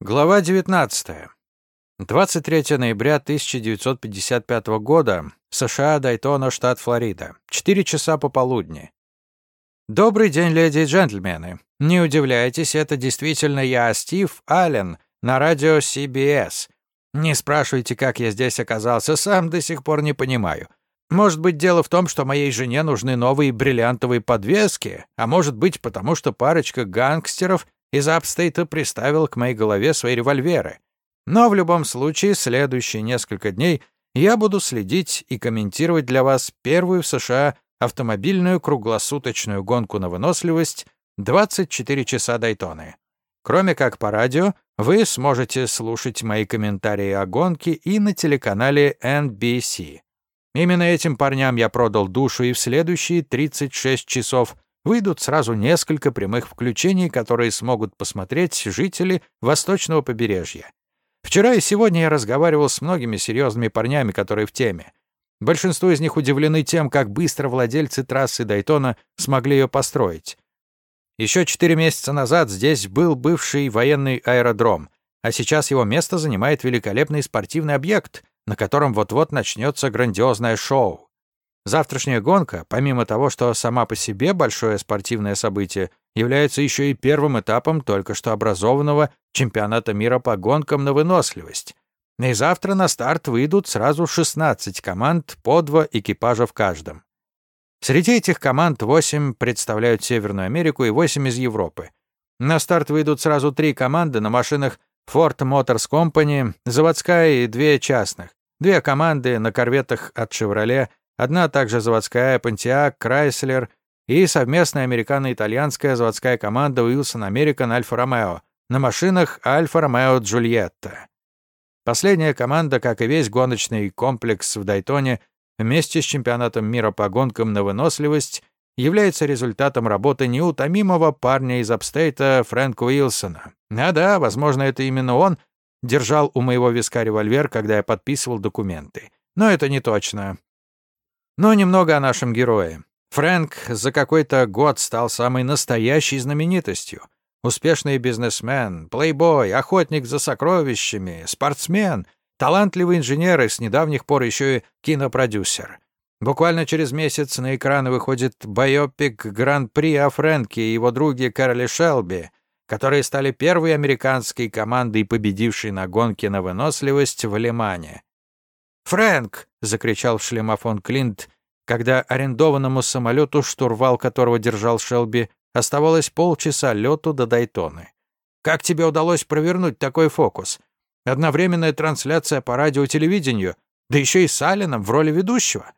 Глава 19. 23 ноября 1955 года. США, Дайтона, штат Флорида. 4 часа пополудни. Добрый день, леди и джентльмены. Не удивляйтесь, это действительно я, Стив Аллен, на радио CBS. Не спрашивайте, как я здесь оказался, сам до сих пор не понимаю. Может быть, дело в том, что моей жене нужны новые бриллиантовые подвески, а может быть, потому что парочка гангстеров из Апстейта приставил к моей голове свои револьверы. Но в любом случае, следующие несколько дней я буду следить и комментировать для вас первую в США автомобильную круглосуточную гонку на выносливость 24 часа Дайтоны. Кроме как по радио, вы сможете слушать мои комментарии о гонке и на телеканале NBC. Именно этим парням я продал душу, и в следующие 36 часов выйдут сразу несколько прямых включений, которые смогут посмотреть жители восточного побережья. Вчера и сегодня я разговаривал с многими серьезными парнями, которые в теме. Большинство из них удивлены тем, как быстро владельцы трассы Дайтона смогли ее построить. Еще четыре месяца назад здесь был бывший военный аэродром, а сейчас его место занимает великолепный спортивный объект, на котором вот-вот начнется грандиозное шоу. Завтрашняя гонка, помимо того, что сама по себе большое спортивное событие, является еще и первым этапом только что образованного чемпионата мира по гонкам на выносливость. И завтра на старт выйдут сразу 16 команд по два экипажа в каждом. Среди этих команд 8 представляют Северную Америку и 8 из Европы. На старт выйдут сразу три команды на машинах Ford Motors Company, заводская и две частных. Две команды на корветах от Chevrolet Одна также заводская Pontiac, Chrysler и совместная американо-итальянская заводская команда Wilson American Alfa Romeo на машинах Alfa Romeo Giulietta. Последняя команда, как и весь гоночный комплекс в Дайтоне, вместе с чемпионатом мира по гонкам на выносливость, является результатом работы неутомимого парня из апстейта Фрэнка Уилсона. А да, возможно, это именно он держал у моего виска револьвер, когда я подписывал документы. Но это не точно. Но немного о нашем герое. Фрэнк за какой-то год стал самой настоящей знаменитостью. Успешный бизнесмен, плейбой, охотник за сокровищами, спортсмен, талантливый инженер и с недавних пор еще и кинопродюсер. Буквально через месяц на экраны выходит байопик Гран-при о Фрэнке и его друге Кэрли Шелби, которые стали первой американской командой, победившей на гонке на выносливость в Лимане. «Фрэнк!» — закричал в шлема Клинт, когда арендованному самолету, штурвал которого держал Шелби, оставалось полчаса лету до Дайтоны. «Как тебе удалось провернуть такой фокус? Одновременная трансляция по радио-телевидению, да еще и с Алленом в роли ведущего?»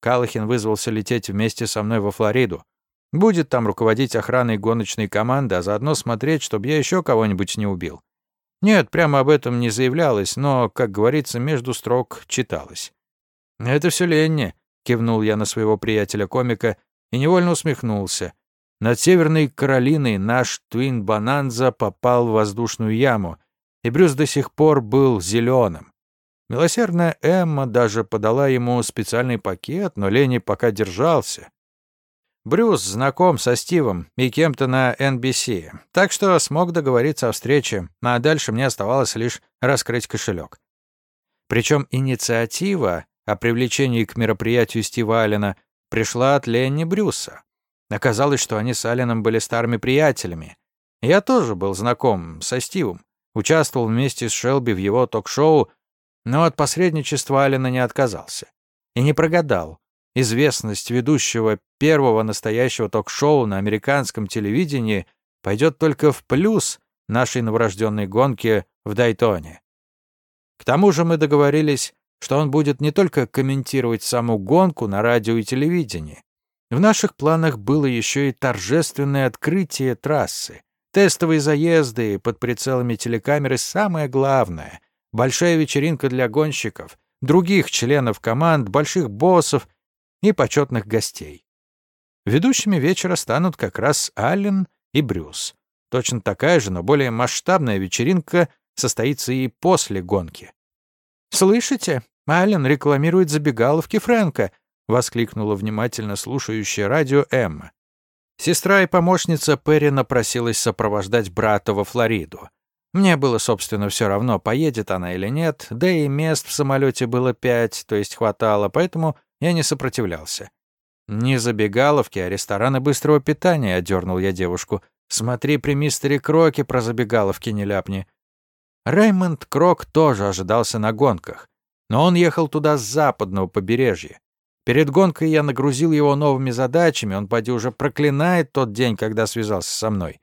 Калахин вызвался лететь вместе со мной во Флориду. Будет там руководить охраной гоночной команды, а заодно смотреть, чтобы я еще кого-нибудь не убил. Нет, прямо об этом не заявлялось, но, как говорится, между строк читалось. «Это все Ленни», — кивнул я на своего приятеля-комика и невольно усмехнулся. Над Северной Каролиной наш Твин Бананза попал в воздушную яму, и Брюс до сих пор был зеленым. Милосердная Эмма даже подала ему специальный пакет, но Ленни пока держался. Брюс знаком со Стивом и кем-то на NBC, так что смог договориться о встрече, а дальше мне оставалось лишь раскрыть кошелек. Причем инициатива о привлечении к мероприятию Стива Аллена пришла от Ленни Брюса. Оказалось, что они с Алленом были старыми приятелями. Я тоже был знаком со Стивом, участвовал вместе с Шелби в его ток-шоу, но от посредничества Аллена не отказался. И не прогадал известность ведущего первого настоящего ток-шоу на американском телевидении пойдет только в плюс нашей новорожденной гонке в Дайтоне. К тому же мы договорились, что он будет не только комментировать саму гонку на радио и телевидении. В наших планах было еще и торжественное открытие трассы, тестовые заезды под прицелами телекамеры самое главное, большая вечеринка для гонщиков, других членов команд, больших боссов и почетных гостей. Ведущими вечера станут как раз Аллен и Брюс. Точно такая же, но более масштабная вечеринка состоится и после гонки. «Слышите? Аллен рекламирует забегаловки Фрэнка», — воскликнула внимательно слушающая радио Эмма. Сестра и помощница Перри напросилась сопровождать брата во Флориду. Мне было, собственно, все равно, поедет она или нет, да и мест в самолете было пять, то есть хватало, поэтому я не сопротивлялся. «Не забегаловки, а рестораны быстрого питания», — одернул я девушку. «Смотри при мистере Кроке про забегаловки не ляпни». Реймонд Крок тоже ожидался на гонках, но он ехал туда с западного побережья. Перед гонкой я нагрузил его новыми задачами, он, поди, уже проклинает тот день, когда связался со мной.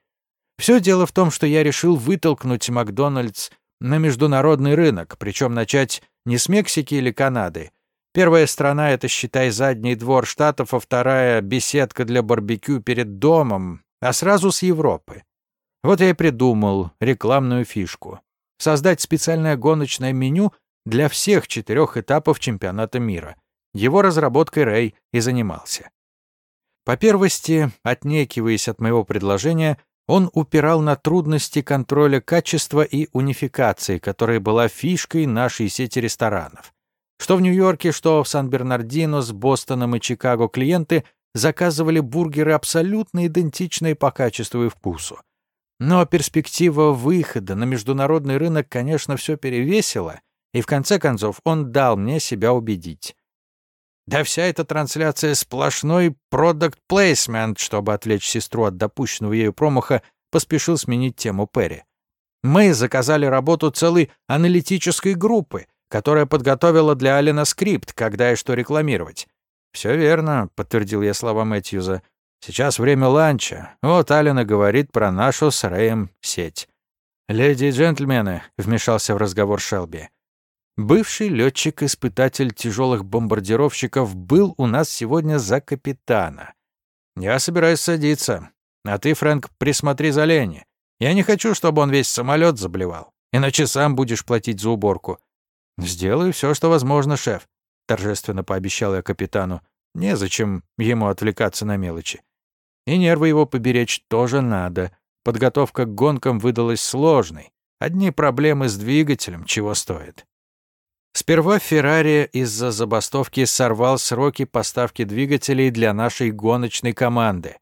Все дело в том, что я решил вытолкнуть Макдональдс на международный рынок, причем начать не с Мексики или Канады. Первая страна — это, считай, задний двор Штатов, а вторая — беседка для барбекю перед домом, а сразу с Европы. Вот я и придумал рекламную фишку. Создать специальное гоночное меню для всех четырех этапов чемпионата мира — его разработкой Рэй и занимался. По первости, отнекиваясь от моего предложения, он упирал на трудности контроля качества и унификации, которая была фишкой нашей сети ресторанов. Что в Нью-Йорке, что в Сан-Бернардино, с Бостоном и Чикаго клиенты заказывали бургеры абсолютно идентичные по качеству и вкусу. Но перспектива выхода на международный рынок, конечно, все перевесила, и в конце концов он дал мне себя убедить. Да вся эта трансляция сплошной продукт плейсмент, чтобы отвлечь сестру от допущенного ею промаха, поспешил сменить тему Перри. Мы заказали работу целой аналитической группы, которая подготовила для Алина скрипт, когда и что рекламировать. «Все верно», — подтвердил я слова Мэтьюза. «Сейчас время ланча. Вот Алина говорит про нашу с Рэем сеть». «Леди и джентльмены», — вмешался в разговор Шелби, Бывший летчик-испытатель тяжелых бомбардировщиков был у нас сегодня за капитана. Я собираюсь садиться. А ты, Фрэнк, присмотри за Ленни. Я не хочу, чтобы он весь самолет заблевал. Иначе сам будешь платить за уборку. Сделаю все, что возможно, шеф, торжественно пообещал я капитану. Незачем ему отвлекаться на мелочи. И нервы его поберечь тоже надо. Подготовка к гонкам выдалась сложной. Одни проблемы с двигателем чего стоит. Сперва Феррари из-за забастовки сорвал сроки поставки двигателей для нашей гоночной команды.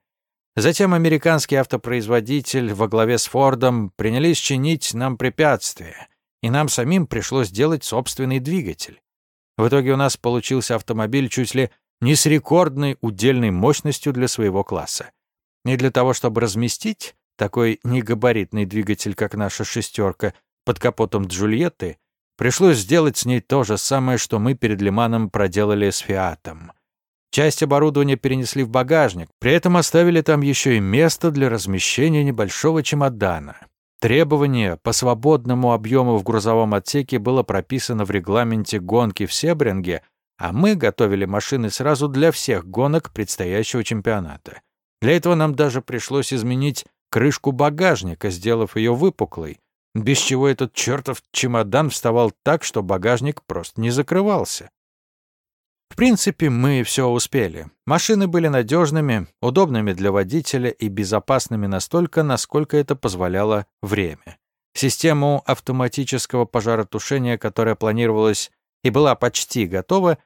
Затем американский автопроизводитель во главе с Фордом принялись чинить нам препятствия, и нам самим пришлось делать собственный двигатель. В итоге у нас получился автомобиль чуть ли не с рекордной удельной мощностью для своего класса. И для того, чтобы разместить такой негабаритный двигатель, как наша «шестерка», под капотом Джульетты, Пришлось сделать с ней то же самое, что мы перед Лиманом проделали с Фиатом. Часть оборудования перенесли в багажник, при этом оставили там еще и место для размещения небольшого чемодана. Требование по свободному объему в грузовом отсеке было прописано в регламенте гонки в Себринге, а мы готовили машины сразу для всех гонок предстоящего чемпионата. Для этого нам даже пришлось изменить крышку багажника, сделав ее выпуклой, без чего этот чертов чемодан вставал так, что багажник просто не закрывался. В принципе, мы все успели. Машины были надежными, удобными для водителя и безопасными настолько, насколько это позволяло время. Систему автоматического пожаротушения, которая планировалась и была почти готова,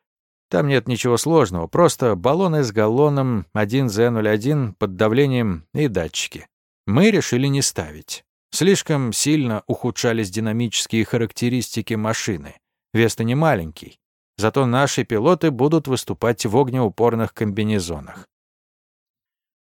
там нет ничего сложного, просто баллоны с галлоном 1Z01 под давлением и датчики. Мы решили не ставить. Слишком сильно ухудшались динамические характеристики машины. Вес-то не маленький. Зато наши пилоты будут выступать в огнеупорных комбинезонах.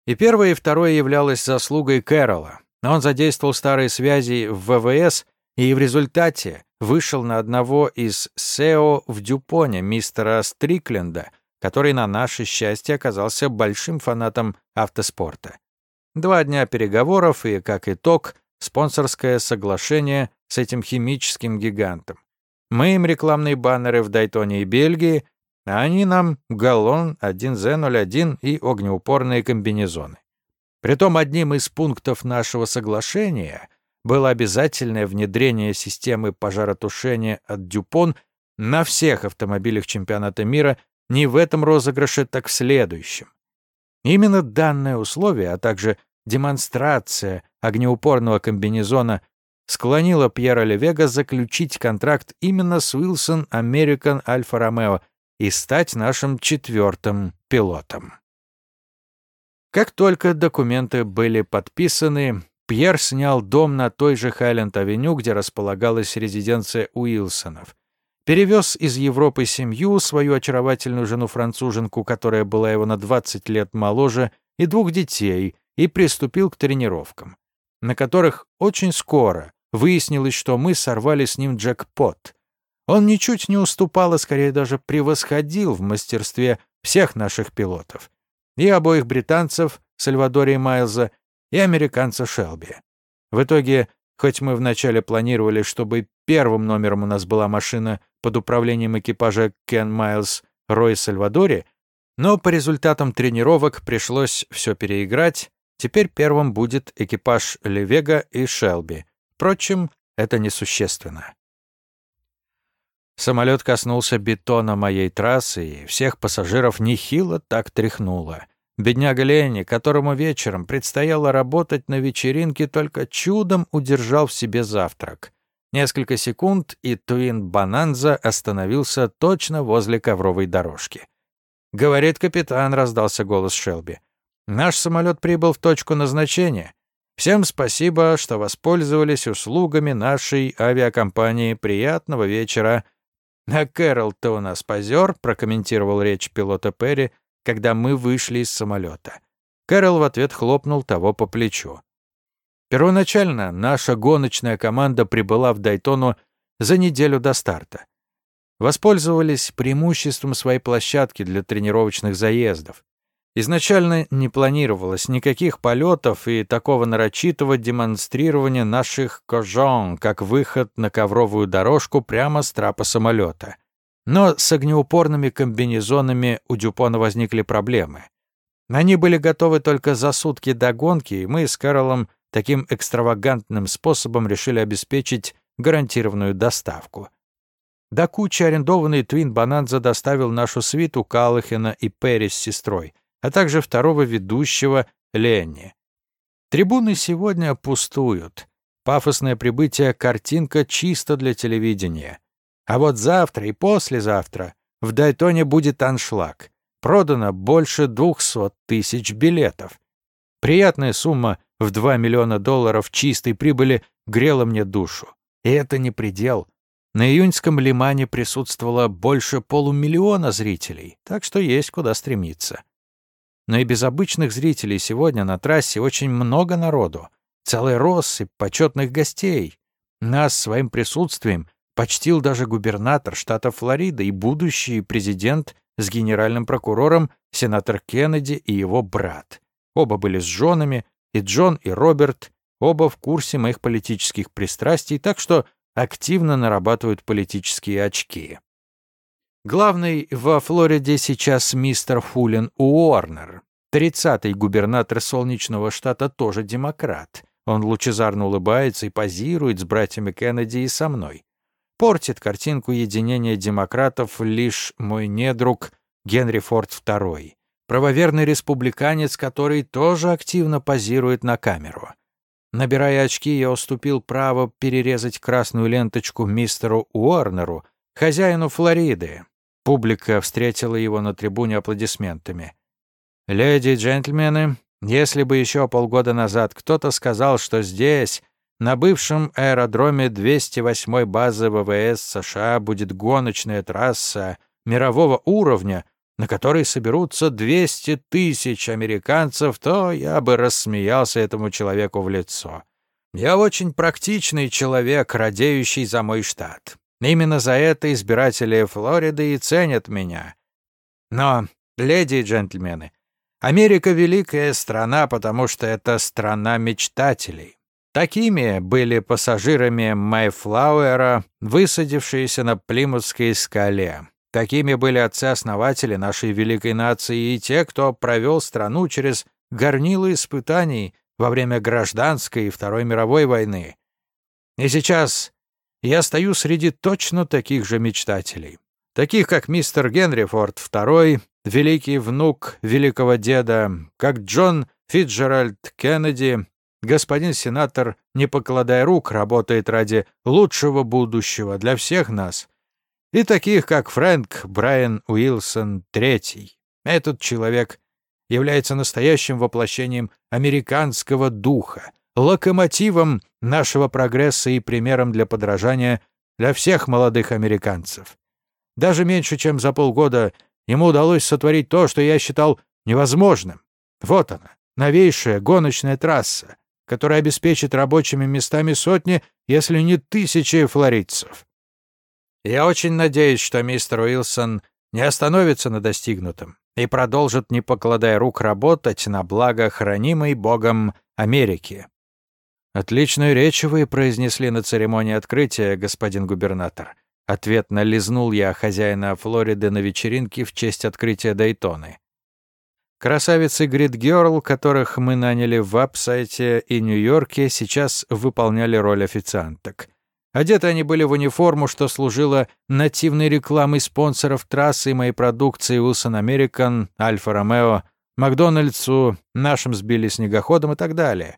И первое и второе являлось заслугой Кэрола. Он задействовал старые связи в ВВС и в результате вышел на одного из СЭО в Дюпоне, мистера Стрикленда, который на наше счастье оказался большим фанатом автоспорта. Два дня переговоров и, как итог, спонсорское соглашение с этим химическим гигантом. Мы им рекламные баннеры в Дайтоне и Бельгии, а они нам галлон 1Z01 и огнеупорные комбинезоны. Притом одним из пунктов нашего соглашения было обязательное внедрение системы пожаротушения от Дюпон на всех автомобилях чемпионата мира не в этом розыгрыше, так в следующем. Именно данное условие, а также демонстрация огнеупорного комбинезона склонила Пьера Левега заключить контракт именно с Wilson American Alfa Romeo и стать нашим четвертым пилотом. Как только документы были подписаны, Пьер снял дом на той же Хайленд-авеню, где располагалась резиденция Уилсонов. Перевез из Европы семью, свою очаровательную жену-француженку, которая была его на 20 лет моложе, и двух детей, и приступил к тренировкам, на которых очень скоро выяснилось, что мы сорвали с ним джекпот. Он ничуть не уступал, а скорее даже превосходил в мастерстве всех наших пилотов. И обоих британцев, Сальвадори и Майлза, и американца Шелби. В итоге, хоть мы вначале планировали, чтобы первым номером у нас была машина под управлением экипажа Кен Майлз Рой Сальвадори, но по результатам тренировок пришлось все переиграть. Теперь первым будет экипаж Левега и Шелби. Впрочем, это несущественно. Самолет коснулся бетона моей трассы, и всех пассажиров нехило так тряхнуло. Бедняга Ленни, которому вечером предстояло работать на вечеринке, только чудом удержал в себе завтрак. Несколько секунд, и Туин Бананза остановился точно возле ковровой дорожки. «Говорит капитан», — раздался голос Шелби. «Наш самолет прибыл в точку назначения. Всем спасибо, что воспользовались услугами нашей авиакомпании. Приятного вечера». «А Кэрол-то у нас позер», — прокомментировал речь пилота Перри, — когда мы вышли из самолета. Кэрол в ответ хлопнул того по плечу. Первоначально наша гоночная команда прибыла в Дайтону за неделю до старта. Воспользовались преимуществом своей площадки для тренировочных заездов. Изначально не планировалось никаких полетов и такого нарочитого демонстрирования наших кожон, как выход на ковровую дорожку прямо с трапа самолета. Но с огнеупорными комбинезонами у Дюпона возникли проблемы. Они были готовы только за сутки до гонки, и мы с Кэролом таким экстравагантным способом решили обеспечить гарантированную доставку. До кучи арендованный Твин Бананза доставил нашу свиту Каллахена и Перри с сестрой, а также второго ведущего Ленни. Трибуны сегодня пустуют. Пафосное прибытие — картинка чисто для телевидения. А вот завтра и послезавтра в Дайтоне будет аншлаг. Продано больше двухсот тысяч билетов. Приятная сумма в 2 миллиона долларов чистой прибыли грела мне душу. И это не предел. На июньском лимане присутствовало больше полумиллиона зрителей, так что есть куда стремиться. Но и без обычных зрителей сегодня на трассе очень много народу. Целая россыпь почетных гостей. Нас своим присутствием почтил даже губернатор штата Флорида и будущий президент с генеральным прокурором, сенатор Кеннеди и его брат. Оба были с женами, и Джон, и Роберт, оба в курсе моих политических пристрастий, так что активно нарабатывают политические очки. Главный во Флориде сейчас мистер Фуллен Уорнер. Тридцатый губернатор солнечного штата тоже демократ. Он лучезарно улыбается и позирует с братьями Кеннеди и со мной. Портит картинку единения демократов лишь мой недруг Генри Форд II, правоверный республиканец, который тоже активно позирует на камеру. Набирая очки, я уступил право перерезать красную ленточку мистеру Уорнеру, хозяину Флориды. Публика встретила его на трибуне аплодисментами. «Леди и джентльмены, если бы еще полгода назад кто-то сказал, что здесь, на бывшем аэродроме 208-й базы ВВС США будет гоночная трасса мирового уровня, на которой соберутся 200 тысяч американцев, то я бы рассмеялся этому человеку в лицо. Я очень практичный человек, радеющий за мой штат. Именно за это избиратели Флориды и ценят меня. Но, леди и джентльмены, Америка — великая страна, потому что это страна мечтателей. Такими были пассажирами Майфлауэра, высадившиеся на Плимутской скале. Такими были отцы-основатели нашей великой нации и те, кто провел страну через горнило испытаний во время гражданской и Второй мировой войны. И сейчас я стою среди точно таких же мечтателей. Таких, как мистер Генри Форд II, великий внук великого деда, как Джон Фитджеральд Кеннеди, Господин сенатор, не покладая рук, работает ради лучшего будущего для всех нас. И таких, как Фрэнк Брайан Уилсон III. Этот человек является настоящим воплощением американского духа, локомотивом нашего прогресса и примером для подражания для всех молодых американцев. Даже меньше, чем за полгода ему удалось сотворить то, что я считал невозможным. Вот она, новейшая гоночная трасса, которая обеспечит рабочими местами сотни, если не тысячи флоридцев. Я очень надеюсь, что мистер Уилсон не остановится на достигнутом и продолжит, не покладая рук, работать на благо хранимой Богом Америки. «Отличную речь вы произнесли на церемонии открытия, господин губернатор», Ответно лизнул я хозяина Флориды на вечеринке в честь открытия Дейтоны. Красавицы Грид Герл, которых мы наняли в Апсайте и Нью-Йорке, сейчас выполняли роль официанток. Одеты они были в униформу, что служило нативной рекламой спонсоров трассы моей продукции Wilson American, Альфа Ромео, Макдональдсу, нашим сбили снегоходом и так далее.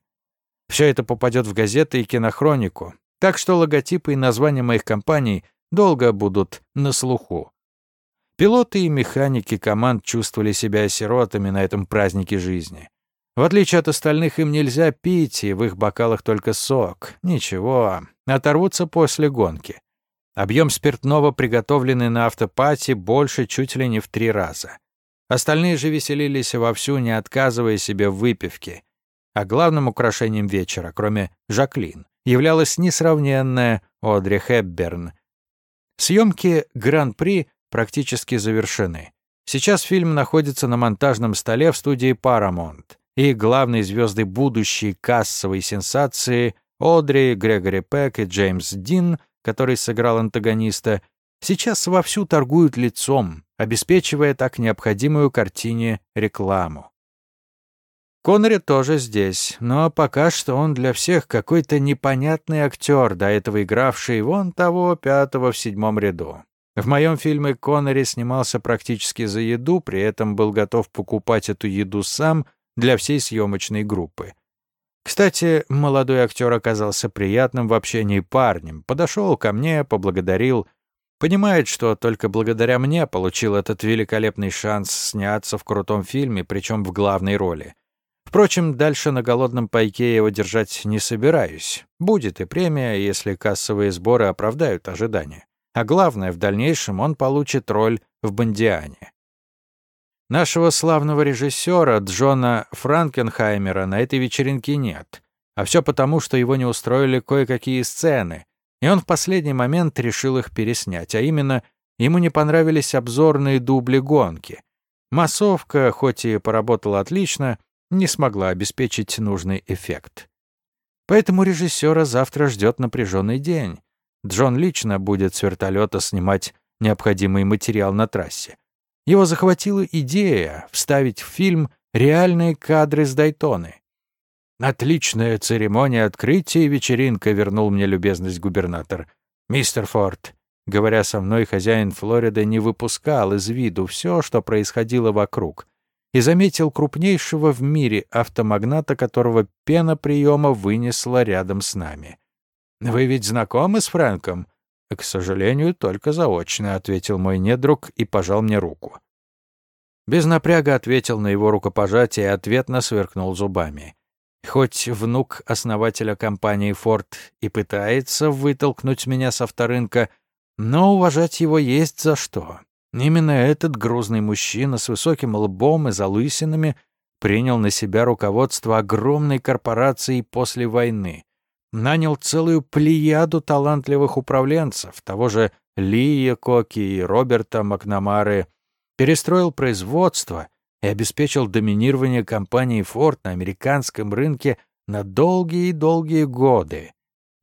Все это попадет в газеты и кинохронику, так что логотипы и названия моих компаний долго будут на слуху. Пилоты и механики команд чувствовали себя сиротами на этом празднике жизни. В отличие от остальных, им нельзя пить, и в их бокалах только сок. Ничего, оторвутся после гонки. Объем спиртного, приготовленный на автопати, больше чуть ли не в три раза. Остальные же веселились вовсю, не отказывая себе в выпивке. А главным украшением вечера, кроме Жаклин, являлась несравненная Одри Хепберн. Съемки Гран-при практически завершены. Сейчас фильм находится на монтажном столе в студии Paramount, и главные звезды будущей кассовой сенсации Одри, Грегори Пек и Джеймс Дин, который сыграл антагониста, сейчас вовсю торгуют лицом, обеспечивая так необходимую картине рекламу. Коннери тоже здесь, но пока что он для всех какой-то непонятный актер, до этого игравший вон того пятого в седьмом ряду. В моем фильме Коннери снимался практически за еду, при этом был готов покупать эту еду сам для всей съемочной группы. Кстати, молодой актер оказался приятным в общении парнем, подошел ко мне, поблагодарил, понимает, что только благодаря мне получил этот великолепный шанс сняться в крутом фильме, причем в главной роли. Впрочем, дальше на голодном пайке его держать не собираюсь. Будет и премия, если кассовые сборы оправдают ожидания. А главное, в дальнейшем он получит роль в «Бондиане». Нашего славного режиссера Джона Франкенхаймера на этой вечеринке нет. А все потому, что его не устроили кое-какие сцены, и он в последний момент решил их переснять, а именно, ему не понравились обзорные дубли гонки. Массовка, хоть и поработала отлично, не смогла обеспечить нужный эффект. Поэтому режиссера завтра ждет напряженный день. Джон лично будет с вертолета снимать необходимый материал на трассе. Его захватила идея вставить в фильм реальные кадры с Дайтоны. «Отличная церемония открытия и вечеринка», — вернул мне любезность губернатор. «Мистер Форд», — говоря со мной, хозяин Флориды не выпускал из виду все, что происходило вокруг, и заметил крупнейшего в мире автомагната, которого пена приема вынесла рядом с нами. «Вы ведь знакомы с Фрэнком?» «К сожалению, только заочно», — ответил мой недруг и пожал мне руку. Без напряга ответил на его рукопожатие и ответно сверкнул зубами. Хоть внук основателя компании «Форд» и пытается вытолкнуть меня с авторынка, но уважать его есть за что. Именно этот грузный мужчина с высоким лбом и залысинами принял на себя руководство огромной корпорации после войны нанял целую плеяду талантливых управленцев, того же Лия Коки и Роберта Макнамары, перестроил производство и обеспечил доминирование компании Ford на американском рынке на долгие-долгие годы.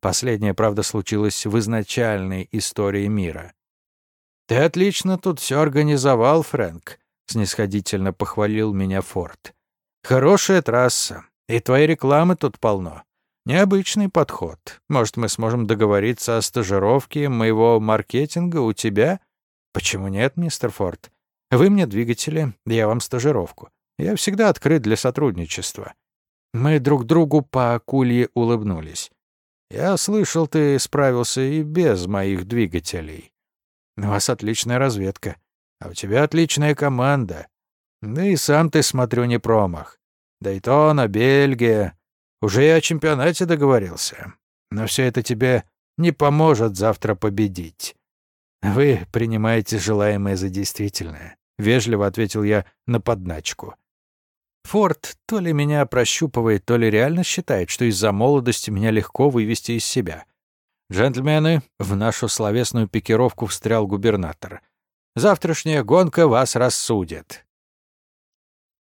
Последнее, правда, случилось в изначальной истории мира. «Ты отлично тут все организовал, Фрэнк», — снисходительно похвалил меня Форд. «Хорошая трасса, и твоей рекламы тут полно. Необычный подход. Может, мы сможем договориться о стажировке моего маркетинга у тебя? Почему нет, мистер Форд? Вы мне двигатели, я вам стажировку. Я всегда открыт для сотрудничества. Мы друг другу по акулье улыбнулись. Я слышал, ты справился и без моих двигателей. У вас отличная разведка. А у тебя отличная команда. Да и сам ты, смотрю, не промах. Дейтона, Бельгия, Уже и о чемпионате договорился. Но все это тебе не поможет завтра победить. Вы принимаете желаемое за действительное. Вежливо ответил я на подначку. Форд то ли меня прощупывает, то ли реально считает, что из-за молодости меня легко вывести из себя. «Джентльмены, в нашу словесную пикировку встрял губернатор. Завтрашняя гонка вас рассудит.